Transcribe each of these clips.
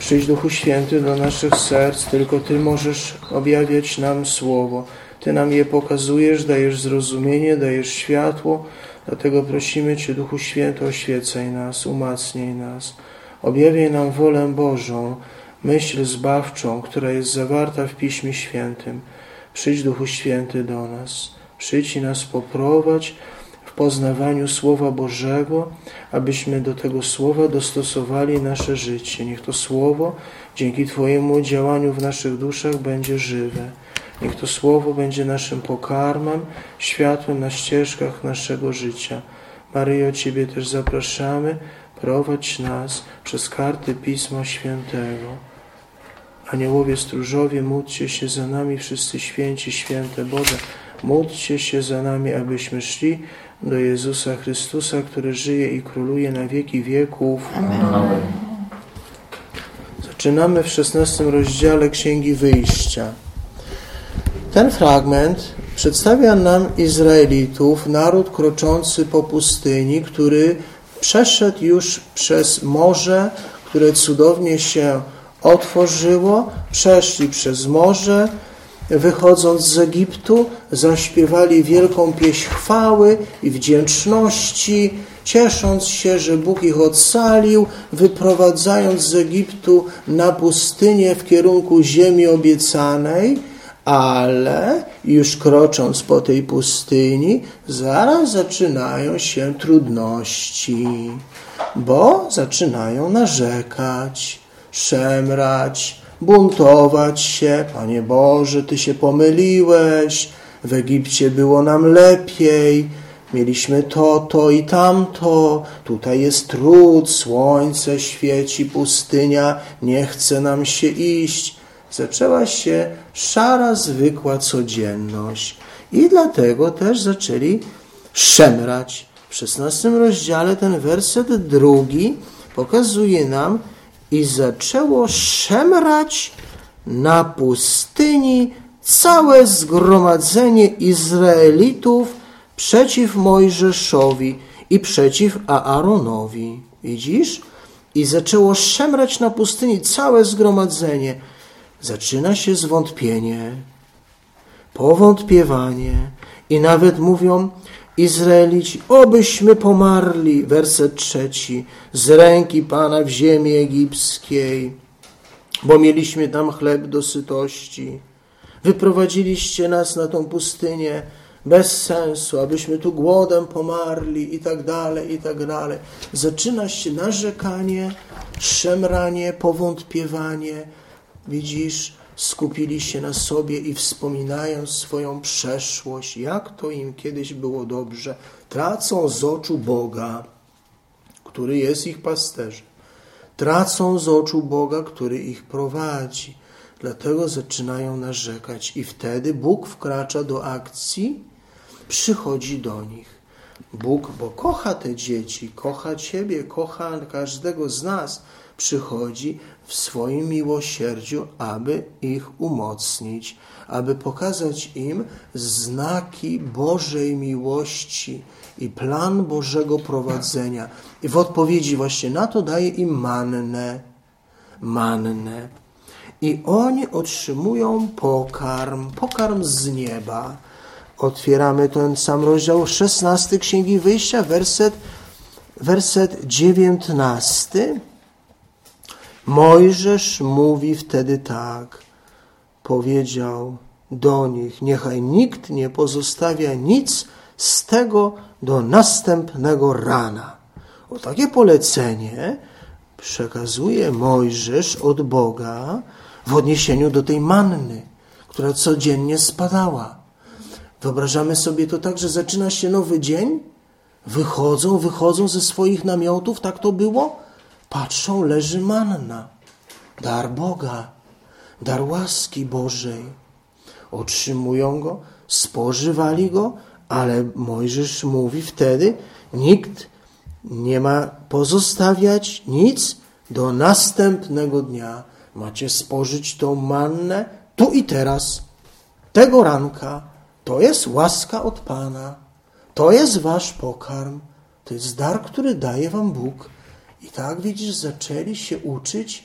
Przyjdź Duchu Święty do naszych serc, tylko Ty możesz objawiać nam Słowo. Ty nam je pokazujesz, dajesz zrozumienie, dajesz światło, dlatego prosimy Cię, Duchu Święty, oświecaj nas, umacnij nas. Objawiaj nam wolę Bożą, myśl zbawczą, która jest zawarta w Piśmie Świętym. Przyjdź Duchu Święty do nas. Przyjdź i nas poprowadź poznawaniu Słowa Bożego, abyśmy do tego Słowa dostosowali nasze życie. Niech to Słowo dzięki Twojemu działaniu w naszych duszach będzie żywe. Niech to Słowo będzie naszym pokarmem, światłem na ścieżkach naszego życia. Maryjo, Ciebie też zapraszamy, prowadź nas przez karty Pisma Świętego. Aniołowie stróżowie, módlcie się za nami, wszyscy święci, święte Boże, módlcie się za nami, abyśmy szli do Jezusa Chrystusa, który żyje i króluje na wieki wieków. Amen. Zaczynamy w szesnastym rozdziale Księgi Wyjścia. Ten fragment przedstawia nam Izraelitów, naród kroczący po pustyni, który przeszedł już przez morze, które cudownie się otworzyło, przeszli przez morze, wychodząc z Egiptu, zaśpiewali wielką pieśń chwały i wdzięczności, ciesząc się, że Bóg ich ocalił, wyprowadzając z Egiptu na pustynię w kierunku ziemi obiecanej, ale już krocząc po tej pustyni, zaraz zaczynają się trudności, bo zaczynają narzekać szemrać, buntować się. Panie Boże, Ty się pomyliłeś, w Egipcie było nam lepiej, mieliśmy to, to i tamto, tutaj jest trud, słońce świeci, pustynia, nie chce nam się iść. Zaczęła się szara, zwykła codzienność. I dlatego też zaczęli szemrać. W szesnastym rozdziale ten werset drugi pokazuje nam, i zaczęło szemrać na pustyni całe zgromadzenie Izraelitów przeciw Mojżeszowi i przeciw Aaronowi. Widzisz? I zaczęło szemrać na pustyni całe zgromadzenie. Zaczyna się zwątpienie, powątpiewanie i nawet mówią, Izraelici, obyśmy pomarli, werset trzeci, z ręki Pana w ziemi egipskiej, bo mieliśmy tam chleb do sytości. Wyprowadziliście nas na tą pustynię bez sensu, abyśmy tu głodem pomarli i tak dalej, i tak dalej. Zaczyna się narzekanie, szemranie, powątpiewanie. Widzisz, skupili się na sobie i wspominają swoją przeszłość, jak to im kiedyś było dobrze, tracą z oczu Boga, który jest ich pasterzem. Tracą z oczu Boga, który ich prowadzi. Dlatego zaczynają narzekać i wtedy Bóg wkracza do akcji, przychodzi do nich. Bóg, bo kocha te dzieci, kocha Ciebie, kocha każdego z nas, przychodzi w swoim miłosierdziu, aby ich umocnić, aby pokazać im znaki Bożej miłości i plan Bożego prowadzenia. I w odpowiedzi właśnie na to daje im mannę. Mannę. I oni otrzymują pokarm, pokarm z nieba. Otwieramy ten sam rozdział 16 Księgi Wyjścia, werset, werset 19. Mojżesz mówi wtedy tak. Powiedział do nich: Niechaj nikt nie pozostawia nic z tego do następnego rana. O takie polecenie przekazuje Mojżesz od Boga w odniesieniu do tej manny, która codziennie spadała. Wyobrażamy sobie to tak, że zaczyna się nowy dzień, wychodzą, wychodzą ze swoich namiotów, tak to było? Patrzą, leży manna, dar Boga, dar łaski Bożej. Otrzymują go, spożywali go, ale Mojżesz mówi wtedy, nikt nie ma pozostawiać nic do następnego dnia. Macie spożyć tą mannę tu i teraz, tego ranka. To jest łaska od Pana. To jest wasz pokarm. To jest dar, który daje wam Bóg. I tak widzisz, zaczęli się uczyć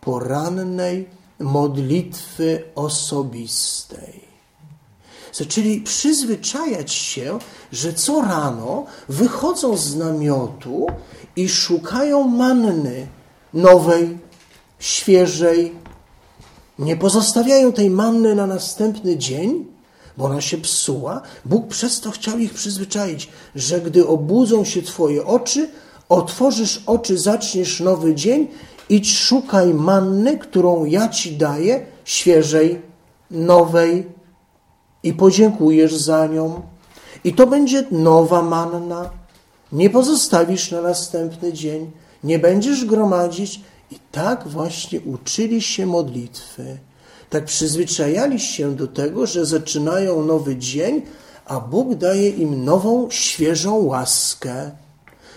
porannej modlitwy osobistej. Zaczęli przyzwyczajać się, że co rano wychodzą z namiotu i szukają manny nowej, świeżej. Nie pozostawiają tej manny na następny dzień, bo ona się psuła. Bóg przez to chciał ich przyzwyczaić, że gdy obudzą się Twoje oczy, otworzysz oczy, zaczniesz nowy dzień, idź szukaj manny, którą ja Ci daję, świeżej, nowej i podziękujesz za nią. I to będzie nowa manna. Nie pozostawisz na następny dzień, nie będziesz gromadzić. I tak właśnie uczyli się modlitwy. Tak przyzwyczajali się do tego, że zaczynają nowy dzień, a Bóg daje im nową, świeżą łaskę.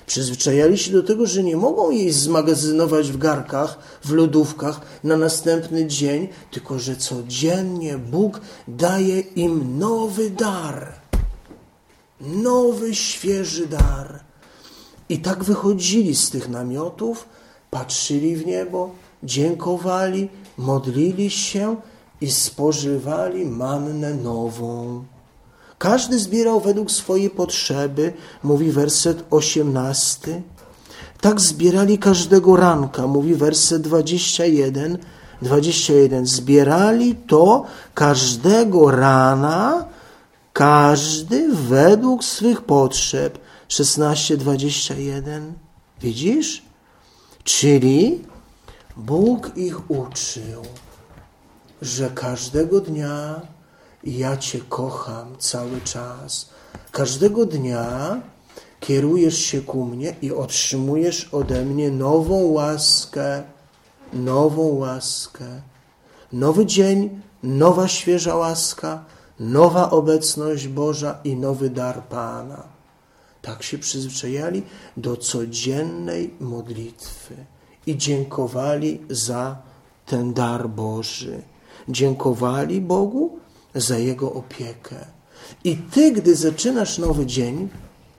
Przyzwyczajali się do tego, że nie mogą jej zmagazynować w garkach, w lodówkach na następny dzień, tylko że codziennie Bóg daje im nowy dar. Nowy, świeży dar. I tak wychodzili z tych namiotów, patrzyli w niebo, dziękowali, modlili się i spożywali mannę nową. Każdy zbierał według swojej potrzeby, mówi werset 18. Tak zbierali każdego ranka, mówi werset 21. 21. Zbierali to każdego rana, każdy według swych potrzeb. 16, 21. Widzisz? Czyli Bóg ich uczył, że każdego dnia ja Cię kocham cały czas. Każdego dnia kierujesz się ku mnie i otrzymujesz ode mnie nową łaskę, nową łaskę. Nowy dzień, nowa świeża łaska, nowa obecność Boża i nowy dar Pana. Tak się przyzwyczajali do codziennej modlitwy i dziękowali za ten dar Boży. Dziękowali Bogu za Jego opiekę. I Ty, gdy zaczynasz nowy dzień,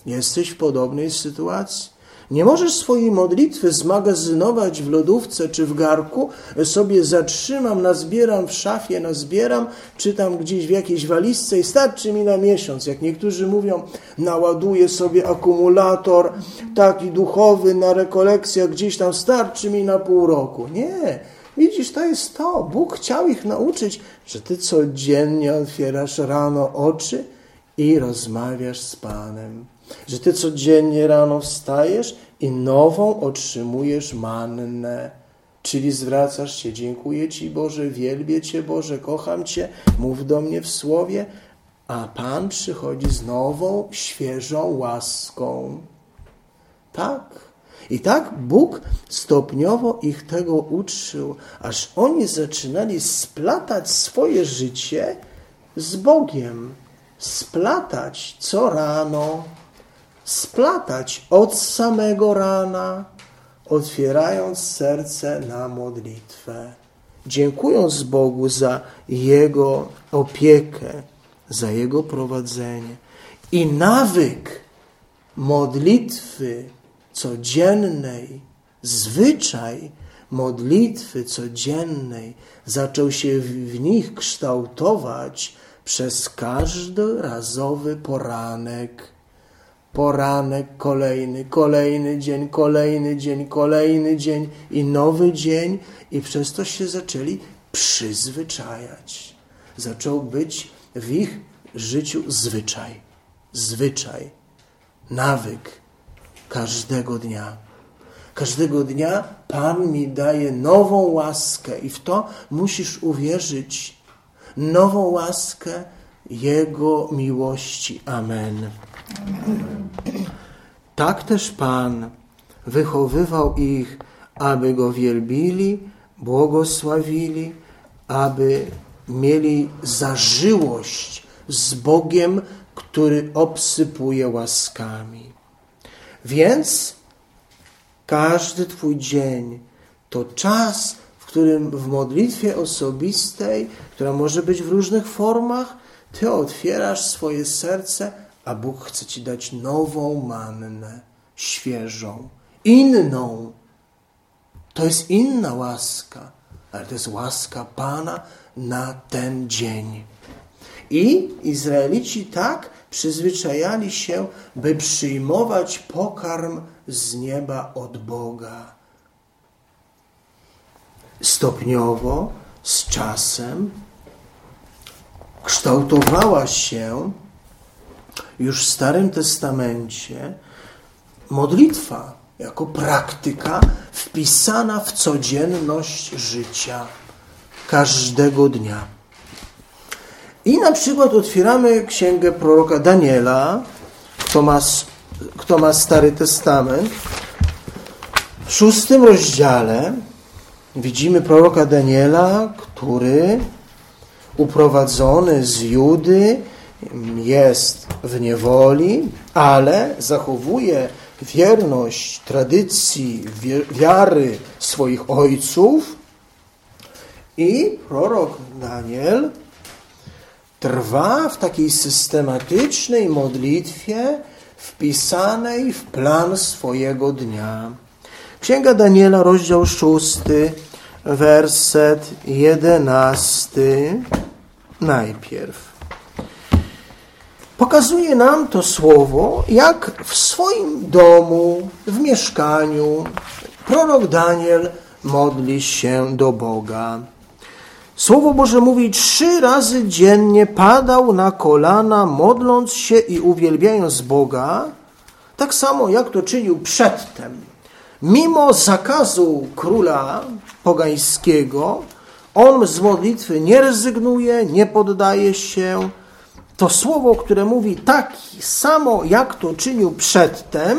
jesteś w podobnej sytuacji. Nie możesz swojej modlitwy zmagazynować w lodówce czy w garku, sobie zatrzymam, nazbieram w szafie, nazbieram, czytam gdzieś w jakiejś walizce i starczy mi na miesiąc. Jak niektórzy mówią, naładuję sobie akumulator taki duchowy na rekolekcjach, gdzieś tam starczy mi na pół roku. Nie, Widzisz, to jest to. Bóg chciał ich nauczyć, że ty codziennie otwierasz rano oczy i rozmawiasz z Panem. Że ty codziennie rano wstajesz i nową otrzymujesz mannę. Czyli zwracasz się, dziękuję Ci Boże, wielbię Cię Boże, kocham Cię, mów do mnie w słowie, a Pan przychodzi z nową, świeżą łaską. Tak. I tak Bóg stopniowo ich tego uczył, aż oni zaczynali splatać swoje życie z Bogiem. Splatać co rano, splatać od samego rana, otwierając serce na modlitwę, dziękując Bogu za Jego opiekę, za Jego prowadzenie. I nawyk modlitwy codziennej, zwyczaj modlitwy codziennej zaczął się w nich kształtować przez każdy razowy poranek. Poranek kolejny, kolejny dzień, kolejny dzień, kolejny dzień i nowy dzień, i przez to się zaczęli przyzwyczajać. Zaczął być w ich życiu zwyczaj, zwyczaj, nawyk każdego dnia. Każdego dnia Pan mi daje nową łaskę i w to musisz uwierzyć. Nową łaskę Jego miłości. Amen. Tak też Pan wychowywał ich, aby Go wielbili, błogosławili, aby mieli zażyłość z Bogiem, który obsypuje łaskami. Więc każdy Twój dzień to czas, w którym w modlitwie osobistej, która może być w różnych formach, Ty otwierasz swoje serce, a Bóg chce Ci dać nową mannę, świeżą, inną. To jest inna łaska, ale to jest łaska Pana na ten dzień. I Izraelici tak przyzwyczajali się, by przyjmować pokarm z nieba od Boga. Stopniowo, z czasem, kształtowała się już w Starym Testamencie modlitwa jako praktyka wpisana w codzienność życia każdego dnia. I na przykład otwieramy księgę proroka Daniela, kto ma, kto ma Stary Testament. W szóstym rozdziale widzimy proroka Daniela, który uprowadzony z Judy jest w niewoli, ale zachowuje wierność tradycji, wiary swoich ojców. I prorok Daniel trwa w takiej systematycznej modlitwie wpisanej w plan swojego dnia. Księga Daniela, rozdział szósty, werset jedenasty najpierw. Pokazuje nam to słowo, jak w swoim domu, w mieszkaniu, prorok Daniel modli się do Boga. Słowo Boże mówi, trzy razy dziennie padał na kolana, modląc się i uwielbiając Boga, tak samo jak to czynił przedtem. Mimo zakazu króla pogańskiego, on z modlitwy nie rezygnuje, nie poddaje się. To słowo, które mówi tak samo, jak to czynił przedtem,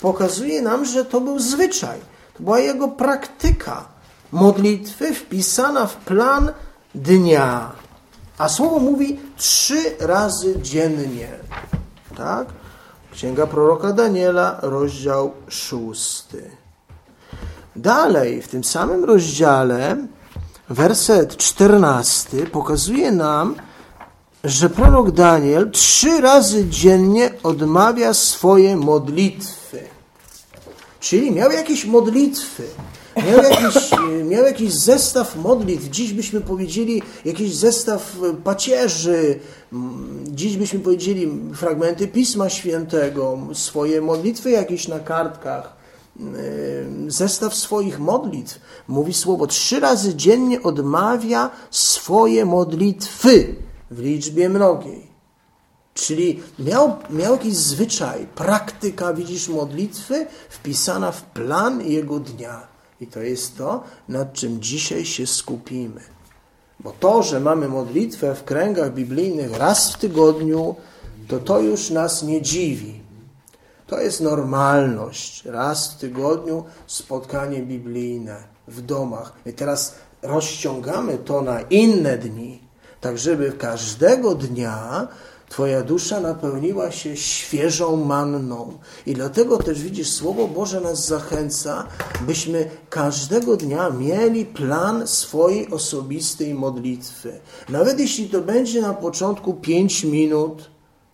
pokazuje nam, że to był zwyczaj. To była jego praktyka modlitwy wpisana w plan dnia. A słowo mówi trzy razy dziennie. Tak? Księga proroka Daniela, rozdział szósty. Dalej, w tym samym rozdziale, werset czternasty pokazuje nam, że prorok Daniel trzy razy dziennie odmawia swoje modlitwy. Czyli miał jakieś modlitwy, miał jakiś, miał jakiś zestaw modlitw. Dziś byśmy powiedzieli jakiś zestaw pacierzy. Dziś byśmy powiedzieli fragmenty Pisma Świętego, swoje modlitwy jakieś na kartkach. Zestaw swoich modlitw. Mówi słowo, trzy razy dziennie odmawia swoje modlitwy w liczbie mnogiej. Czyli miał, miał jakiś zwyczaj, praktyka, widzisz, modlitwy wpisana w plan jego dnia. I to jest to, nad czym dzisiaj się skupimy. Bo to, że mamy modlitwę w kręgach biblijnych raz w tygodniu, to to już nas nie dziwi. To jest normalność. Raz w tygodniu spotkanie biblijne w domach. I teraz rozciągamy to na inne dni, tak żeby każdego dnia Twoja dusza napełniła się świeżą manną. I dlatego też widzisz, Słowo Boże nas zachęca, byśmy każdego dnia mieli plan swojej osobistej modlitwy. Nawet jeśli to będzie na początku 5 minut,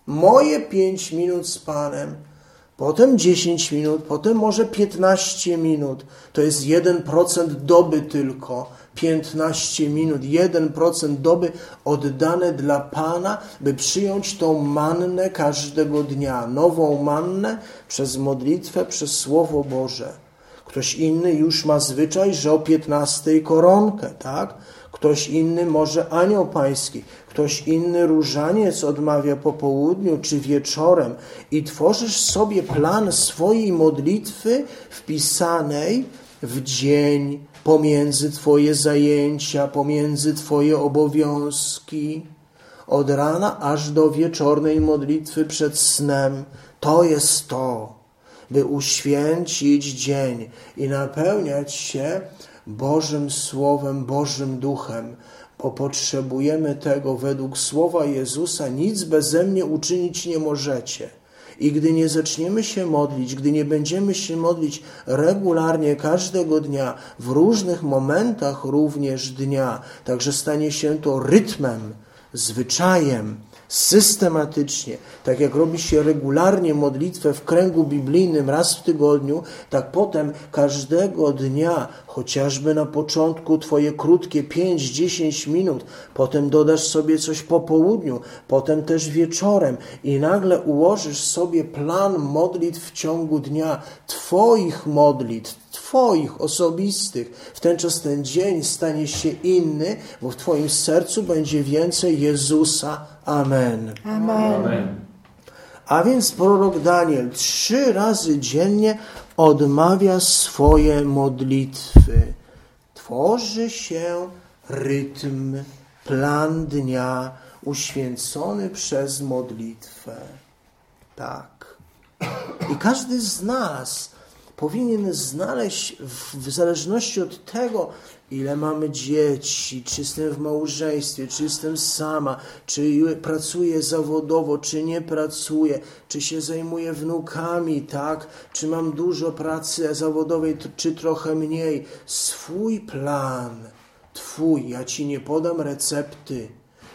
moje 5 minut z Panem, potem 10 minut, potem może 15 minut. To jest 1% doby tylko 15 minut, 1% doby oddane dla Pana, by przyjąć tą mannę każdego dnia, nową mannę przez modlitwę, przez Słowo Boże. Ktoś inny już ma zwyczaj, że o 15 koronkę, tak? Ktoś inny może anioł pański, ktoś inny różaniec odmawia po południu czy wieczorem i tworzysz sobie plan swojej modlitwy wpisanej w dzień, pomiędzy Twoje zajęcia, pomiędzy Twoje obowiązki, od rana aż do wieczornej modlitwy przed snem. To jest to, by uświęcić dzień i napełniać się Bożym Słowem, Bożym Duchem, bo potrzebujemy tego według słowa Jezusa. Nic beze mnie uczynić nie możecie. I gdy nie zaczniemy się modlić, gdy nie będziemy się modlić regularnie każdego dnia, w różnych momentach również dnia, także stanie się to rytmem, zwyczajem, systematycznie, tak jak robi się regularnie modlitwę w kręgu biblijnym raz w tygodniu, tak potem każdego dnia, chociażby na początku Twoje krótkie 5-10 minut, potem dodasz sobie coś po południu, potem też wieczorem i nagle ułożysz sobie plan modlitw w ciągu dnia, Twoich modlitw, Twoich osobistych. W ten czas ten dzień stanie się inny, bo w Twoim sercu będzie więcej Jezusa. Amen. Amen. Amen. A więc prorok Daniel trzy razy dziennie odmawia swoje modlitwy. Tworzy się rytm, plan dnia uświęcony przez modlitwę. Tak. I każdy z nas powinien znaleźć w, w zależności od tego, ile mamy dzieci, czy jestem w małżeństwie, czy jestem sama, czy pracuję zawodowo, czy nie pracuję, czy się zajmuję wnukami, tak, czy mam dużo pracy zawodowej, czy trochę mniej. Swój plan, Twój, ja Ci nie podam recepty.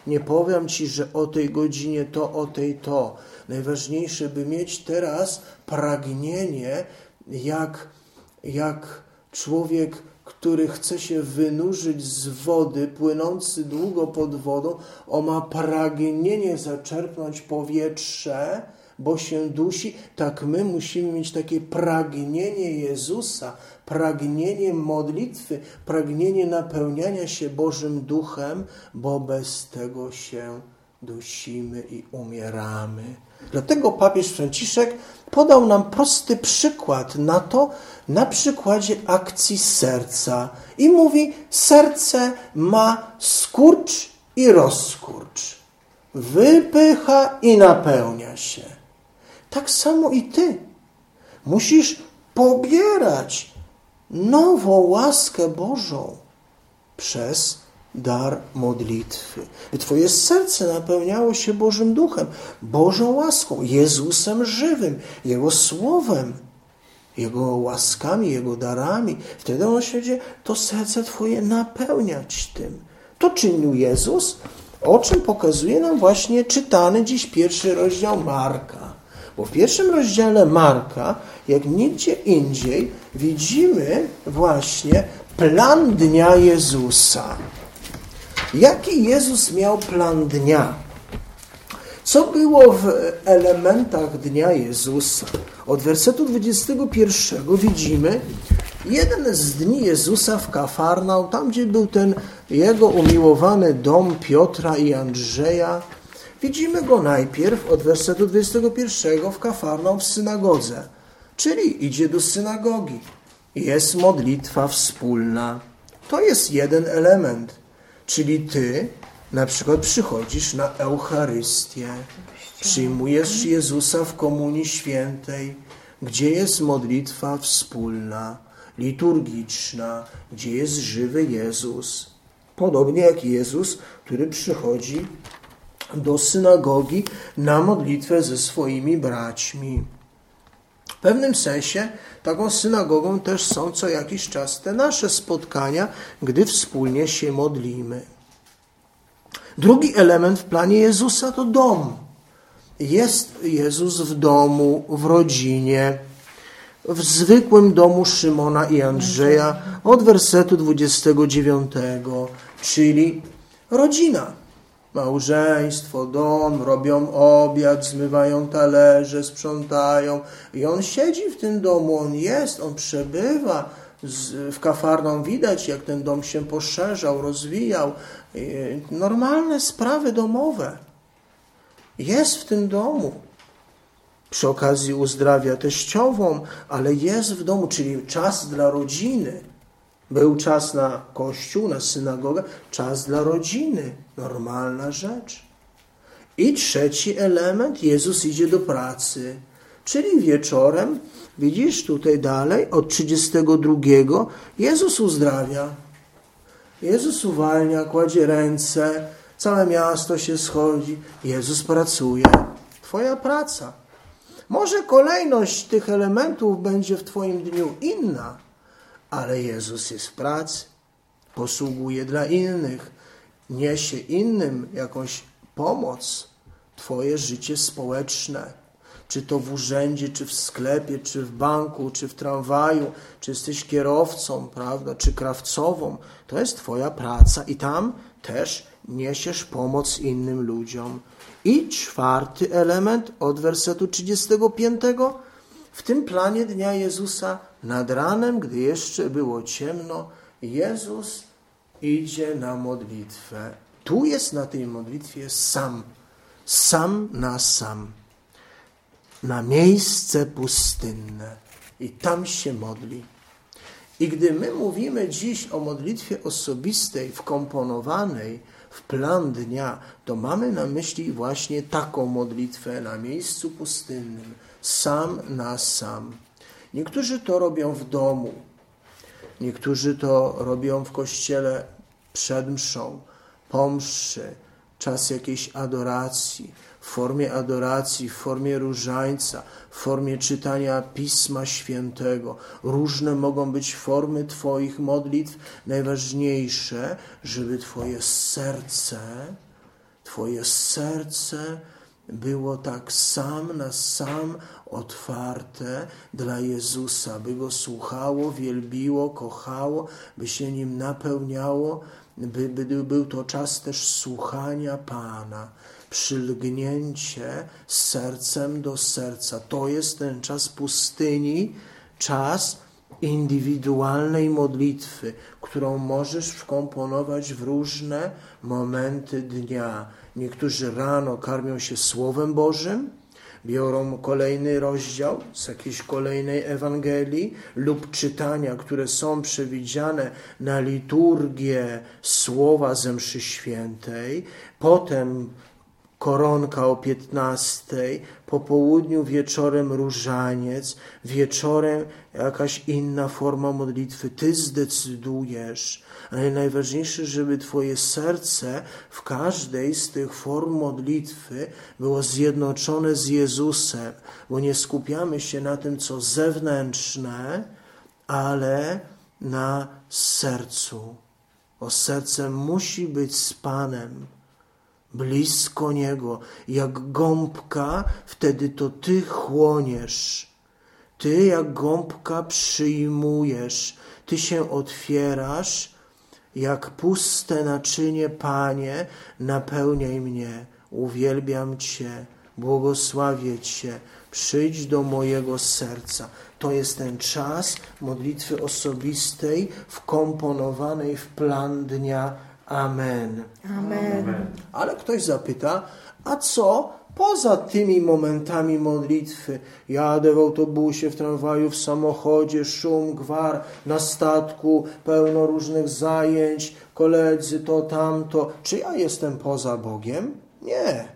Nie powiem Ci, że o tej godzinie to, o tej to. Najważniejsze, by mieć teraz pragnienie, jak, jak człowiek, który chce się wynurzyć z wody, płynący długo pod wodą, on ma pragnienie zaczerpnąć powietrze, bo się dusi, tak my musimy mieć takie pragnienie Jezusa, pragnienie modlitwy, pragnienie napełniania się Bożym Duchem, bo bez tego się dusimy i umieramy. Dlatego papież Franciszek podał nam prosty przykład na to, na przykładzie akcji serca. I mówi: serce ma skurcz i rozkurcz, wypycha i napełnia się. Tak samo i ty musisz pobierać nową łaskę Bożą przez dar modlitwy. By Twoje serce napełniało się Bożym Duchem, Bożą łaską, Jezusem żywym, Jego Słowem, Jego łaskami, Jego darami. Wtedy On się to serce Twoje napełniać tym. To czynił Jezus, o czym pokazuje nam właśnie czytany dziś pierwszy rozdział Marka. Bo w pierwszym rozdziale Marka, jak nigdzie indziej, widzimy właśnie plan dnia Jezusa. Jaki Jezus miał plan dnia? Co było w elementach dnia Jezusa? Od wersetu 21 widzimy jeden z dni Jezusa w Kafarnał, tam gdzie był ten jego umiłowany dom Piotra i Andrzeja. Widzimy go najpierw od wersetu 21 w Kafarnał w synagodze, czyli idzie do synagogi. Jest modlitwa wspólna. To jest jeden element. Czyli ty na przykład przychodzisz na Eucharystię, przyjmujesz Jezusa w Komunii Świętej, gdzie jest modlitwa wspólna, liturgiczna, gdzie jest żywy Jezus. Podobnie jak Jezus, który przychodzi do synagogi na modlitwę ze swoimi braćmi. Pewnym sensie taką synagogą też są co jakiś czas te nasze spotkania, gdy wspólnie się modlimy. Drugi element w planie Jezusa to dom. Jest Jezus w domu, w rodzinie, w zwykłym domu Szymona i Andrzeja od wersetu 29, czyli rodzina małżeństwo, dom, robią obiad, zmywają talerze, sprzątają. I on siedzi w tym domu, on jest, on przebywa. W kafarną widać, jak ten dom się poszerzał, rozwijał. Normalne sprawy domowe. Jest w tym domu. Przy okazji uzdrawia teściową, ale jest w domu, czyli czas dla rodziny był czas na kościół, na synagogę, czas dla rodziny. Normalna rzecz. I trzeci element, Jezus idzie do pracy. Czyli wieczorem, widzisz tutaj dalej, od 32, Jezus uzdrawia. Jezus uwalnia, kładzie ręce, całe miasto się schodzi. Jezus pracuje. Twoja praca. Może kolejność tych elementów będzie w Twoim dniu inna, ale Jezus jest w pracy, posługuje dla innych, niesie innym jakąś pomoc. Twoje życie społeczne, czy to w urzędzie, czy w sklepie, czy w banku, czy w tramwaju, czy jesteś kierowcą, prawda, czy krawcową, to jest Twoja praca i tam też niesiesz pomoc innym ludziom. I czwarty element od wersetu 35. W tym planie dnia Jezusa nad ranem, gdy jeszcze było ciemno, Jezus idzie na modlitwę. Tu jest na tej modlitwie sam, sam na sam, na miejsce pustynne i tam się modli. I gdy my mówimy dziś o modlitwie osobistej, wkomponowanej w plan dnia, to mamy na myśli właśnie taką modlitwę na miejscu pustynnym, sam na sam. Niektórzy to robią w domu, niektórzy to robią w kościele przed mszą, po mszy, czas jakiejś adoracji, w formie adoracji, w formie różańca, w formie czytania Pisma Świętego. Różne mogą być formy Twoich modlitw. Najważniejsze, żeby Twoje serce, Twoje serce było tak sam na sam otwarte dla Jezusa, by Go słuchało, wielbiło, kochało, by się Nim napełniało, by, by był to czas też słuchania Pana, przylgnięcie sercem do serca. To jest ten czas pustyni, czas indywidualnej modlitwy, którą możesz wkomponować w różne momenty dnia. Niektórzy rano karmią się Słowem Bożym, biorą kolejny rozdział z jakiejś kolejnej Ewangelii lub czytania, które są przewidziane na liturgię słowa ze mszy świętej, potem koronka o 15, po południu wieczorem różaniec, wieczorem jakaś inna forma modlitwy. Ty zdecydujesz, ale najważniejsze, żeby Twoje serce w każdej z tych form modlitwy było zjednoczone z Jezusem, bo nie skupiamy się na tym, co zewnętrzne, ale na sercu. Bo serce musi być z Panem blisko Niego, jak gąbka, wtedy to Ty chłoniesz. Ty jak gąbka przyjmujesz, Ty się otwierasz, jak puste naczynie, Panie, napełniaj mnie, uwielbiam Cię, błogosławię Cię, przyjdź do mojego serca. To jest ten czas modlitwy osobistej, wkomponowanej w plan dnia Amen. Amen. Ale ktoś zapyta, a co poza tymi momentami modlitwy? Jadę w autobusie, w tramwaju, w samochodzie, szum, gwar, na statku, pełno różnych zajęć, koledzy, to, tamto. Czy ja jestem poza Bogiem? Nie.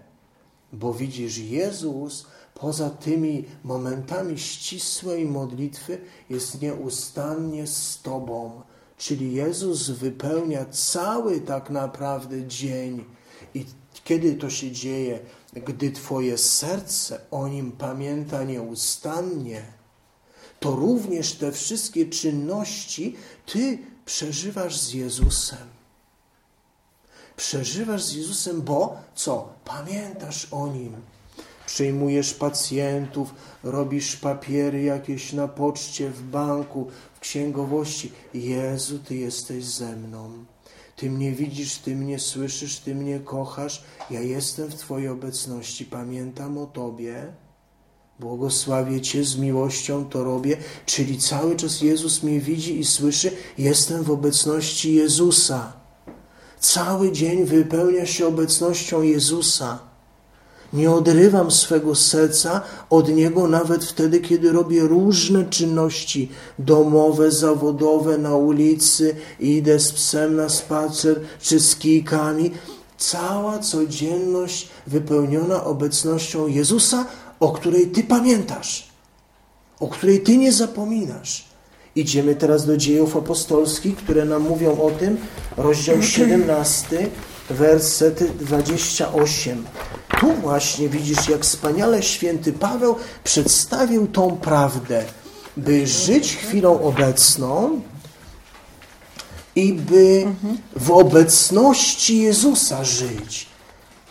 Bo widzisz, Jezus poza tymi momentami ścisłej modlitwy jest nieustannie z Tobą Czyli Jezus wypełnia cały tak naprawdę dzień. I kiedy to się dzieje? Gdy Twoje serce o Nim pamięta nieustannie, to również te wszystkie czynności Ty przeżywasz z Jezusem. Przeżywasz z Jezusem, bo co? Pamiętasz o Nim przyjmujesz pacjentów, robisz papiery jakieś na poczcie, w banku, księgowości. Jezu, Ty jesteś ze mną. Ty mnie widzisz, Ty mnie słyszysz, Ty mnie kochasz. Ja jestem w Twojej obecności, pamiętam o Tobie. Błogosławię Cię z miłością, to robię. Czyli cały czas Jezus mnie widzi i słyszy, jestem w obecności Jezusa. Cały dzień wypełnia się obecnością Jezusa. Nie odrywam swego serca od Niego nawet wtedy, kiedy robię różne czynności domowe, zawodowe, na ulicy, idę z psem na spacer czy z kijkami. Cała codzienność wypełniona obecnością Jezusa, o której Ty pamiętasz, o której Ty nie zapominasz. Idziemy teraz do dziejów apostolskich, które nam mówią o tym. Rozdział 17, werset 28. Tu właśnie widzisz, jak wspaniale święty Paweł przedstawił tą prawdę, by żyć chwilą obecną i by w obecności Jezusa żyć.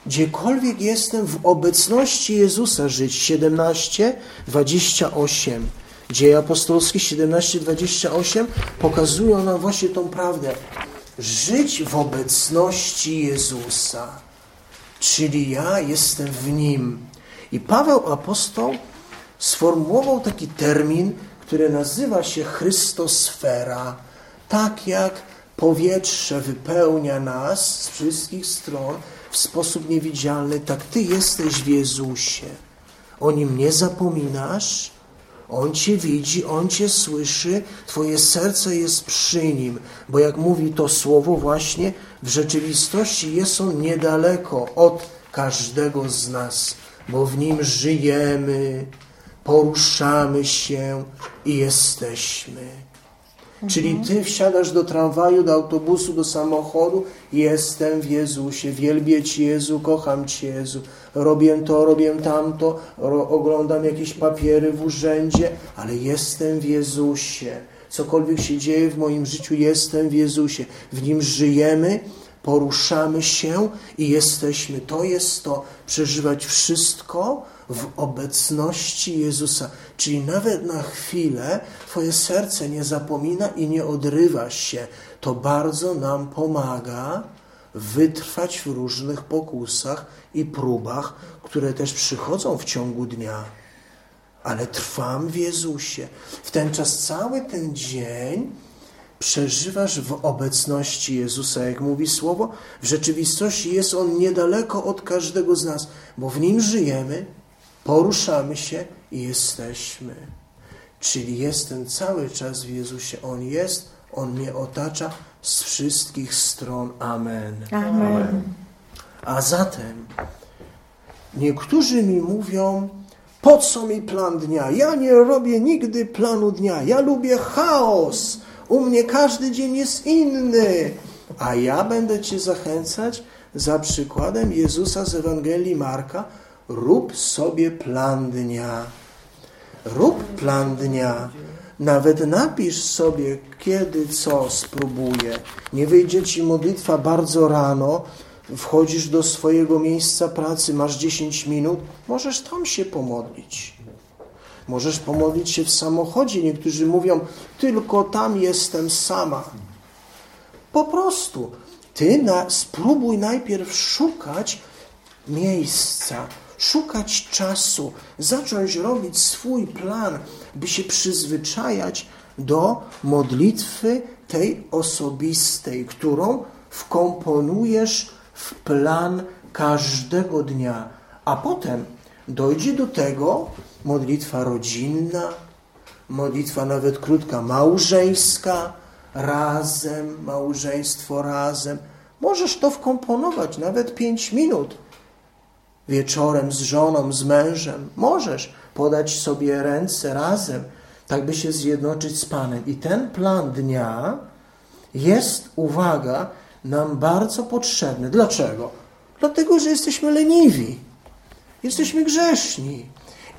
gdziekolwiek jestem w obecności Jezusa żyć. 17, 28. Dzieje apostolskie 17, 28 pokazują nam właśnie tą prawdę. Żyć w obecności Jezusa, czyli ja jestem w Nim. I Paweł apostoł sformułował taki termin, który nazywa się Chrystosfera. Tak jak powietrze wypełnia nas z wszystkich stron w sposób niewidzialny, tak Ty jesteś w Jezusie. O Nim nie zapominasz, On Cię widzi, On Cię słyszy, Twoje serce jest przy Nim, bo jak mówi to słowo właśnie, w rzeczywistości jest On niedaleko od każdego z nas, bo w Nim żyjemy, poruszamy się i jesteśmy. Czyli ty wsiadasz do tramwaju, do autobusu, do samochodu, jestem w Jezusie, wielbię Ci Jezu, kocham Cię Jezu, robię to, robię tamto, ro oglądam jakieś papiery w urzędzie, ale jestem w Jezusie. Cokolwiek się dzieje w moim życiu, jestem w Jezusie. W Nim żyjemy, poruszamy się i jesteśmy. To jest to, przeżywać wszystko, w obecności Jezusa. Czyli nawet na chwilę Twoje serce nie zapomina i nie odrywa się. To bardzo nam pomaga wytrwać w różnych pokusach i próbach, które też przychodzą w ciągu dnia. Ale trwam w Jezusie. W ten czas cały ten dzień przeżywasz w obecności Jezusa, jak mówi słowo. W rzeczywistości jest On niedaleko od każdego z nas, bo w Nim żyjemy, poruszamy się i jesteśmy. Czyli jestem cały czas w Jezusie. On jest, On mnie otacza z wszystkich stron. Amen. Amen. A zatem niektórzy mi mówią, po co mi plan dnia? Ja nie robię nigdy planu dnia. Ja lubię chaos. U mnie każdy dzień jest inny. A ja będę Cię zachęcać za przykładem Jezusa z Ewangelii Marka, Rób sobie plan dnia. Rób plan dnia. Nawet napisz sobie, kiedy co spróbuję. Nie wyjdzie ci modlitwa bardzo rano, wchodzisz do swojego miejsca pracy, masz 10 minut, możesz tam się pomodlić. Możesz pomodlić się w samochodzie. Niektórzy mówią, tylko tam jestem sama. Po prostu. Ty na, spróbuj najpierw szukać miejsca, szukać czasu, zacząć robić swój plan, by się przyzwyczajać do modlitwy tej osobistej, którą wkomponujesz w plan każdego dnia, a potem dojdzie do tego modlitwa rodzinna, modlitwa nawet krótka małżeńska, razem, małżeństwo razem. Możesz to wkomponować nawet pięć minut wieczorem z żoną, z mężem. Możesz podać sobie ręce razem, tak by się zjednoczyć z Panem. I ten plan dnia jest, uwaga, nam bardzo potrzebny. Dlaczego? Dlatego, że jesteśmy leniwi, jesteśmy grzeszni.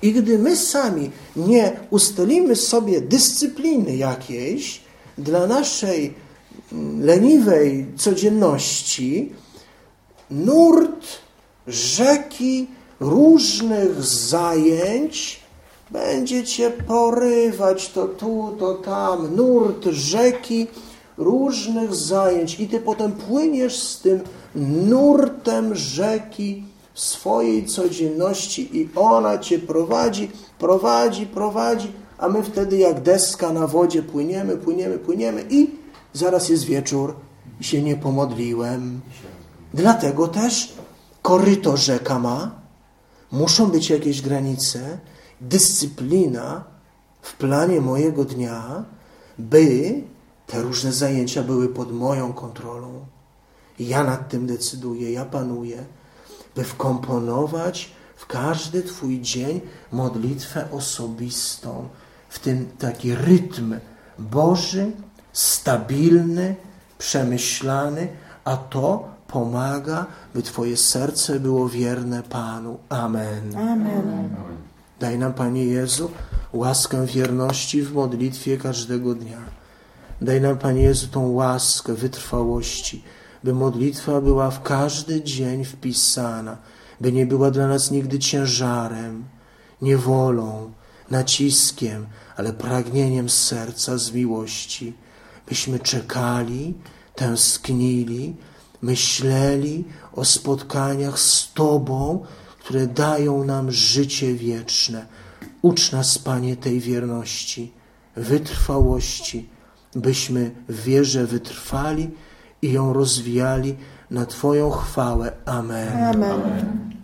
I gdy my sami nie ustalimy sobie dyscypliny jakiejś dla naszej mm, leniwej codzienności, nurt rzeki różnych zajęć będzie cię porywać to tu, to tam, nurt rzeki różnych zajęć i ty potem płyniesz z tym nurtem rzeki swojej codzienności i ona cię prowadzi, prowadzi, prowadzi, a my wtedy jak deska na wodzie płyniemy, płyniemy, płyniemy i zaraz jest wieczór i się nie pomodliłem. Dlatego też koryto rzeka ma, muszą być jakieś granice, dyscyplina w planie mojego dnia, by te różne zajęcia były pod moją kontrolą. Ja nad tym decyduję, ja panuję, by wkomponować w każdy Twój dzień modlitwę osobistą, w tym taki rytm Boży, stabilny, przemyślany, a to pomaga, by Twoje serce było wierne Panu. Amen. Amen. Daj nam, Panie Jezu, łaskę wierności w modlitwie każdego dnia. Daj nam, Panie Jezu, tą łaskę wytrwałości by modlitwa była w każdy dzień wpisana, by nie była dla nas nigdy ciężarem, niewolą, naciskiem, ale pragnieniem serca z miłości, byśmy czekali, tęsknili, myśleli o spotkaniach z Tobą, które dają nam życie wieczne. Ucz nas, Panie, tej wierności, wytrwałości, byśmy w wierze wytrwali i ją rozwijali na Twoją chwałę. Amen. Amen.